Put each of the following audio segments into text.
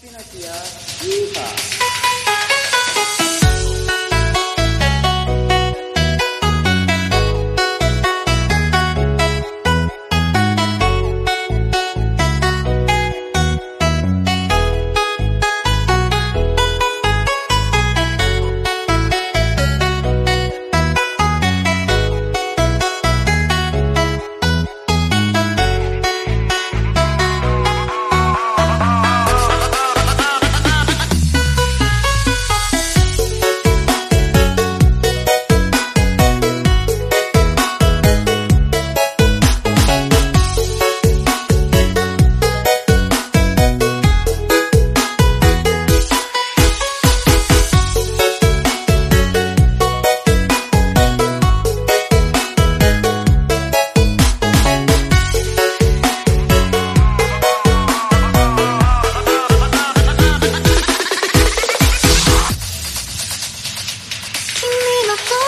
Pinocchio. Yeehaw.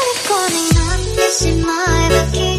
虜になってしまえば